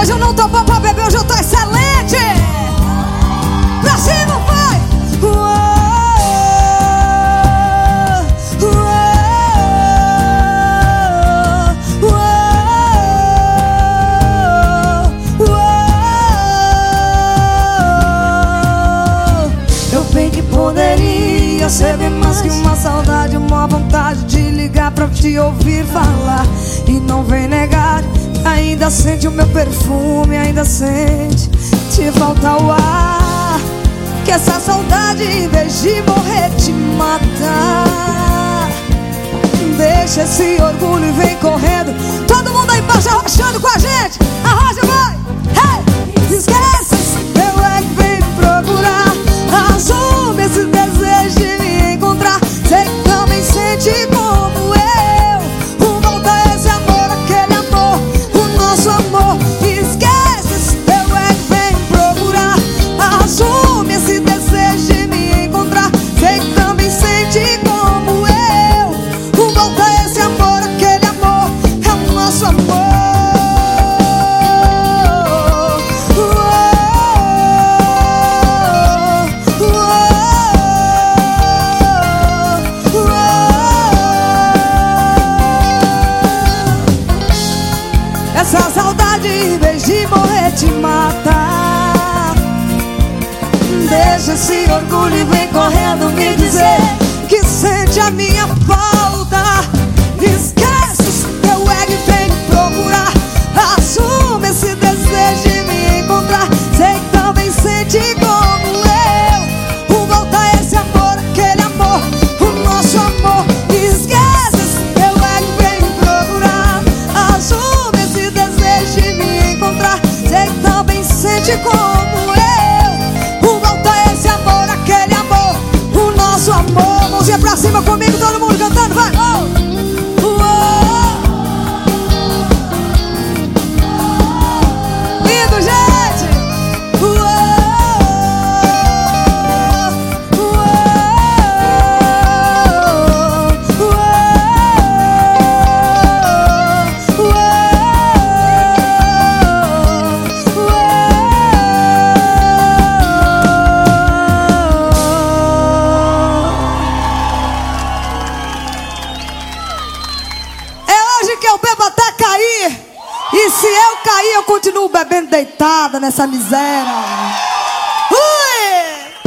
Hoje eu não tô bom pra beber, hoje eu tô excelente. Pra cima, vai! Eu bem que poderia ser bem mais que uma saudade, uma vontade de ligar pra te ouvir falar e não vem negar. Ainda sente o meu perfume, ainda sente te falta o ar. Que essa saudade, em vez de morrer, te matar. Deixa esse orgulho e vem correndo. Todo mundo aí embaixo arrochando com a gente. Arrocha, vai! Hey! Esquece, eu é que vem procurar. Assume esse desejo de me encontrar. Sei que também sente esse amor, aquele amor, é o nosso amor. Essa saudade, em vez de morrer, te mata. Deixa esse orgulho e vem correndo me dizer que sente a minha falta. Sente como se eu cair, eu continuo bebendo deitada nessa miséria.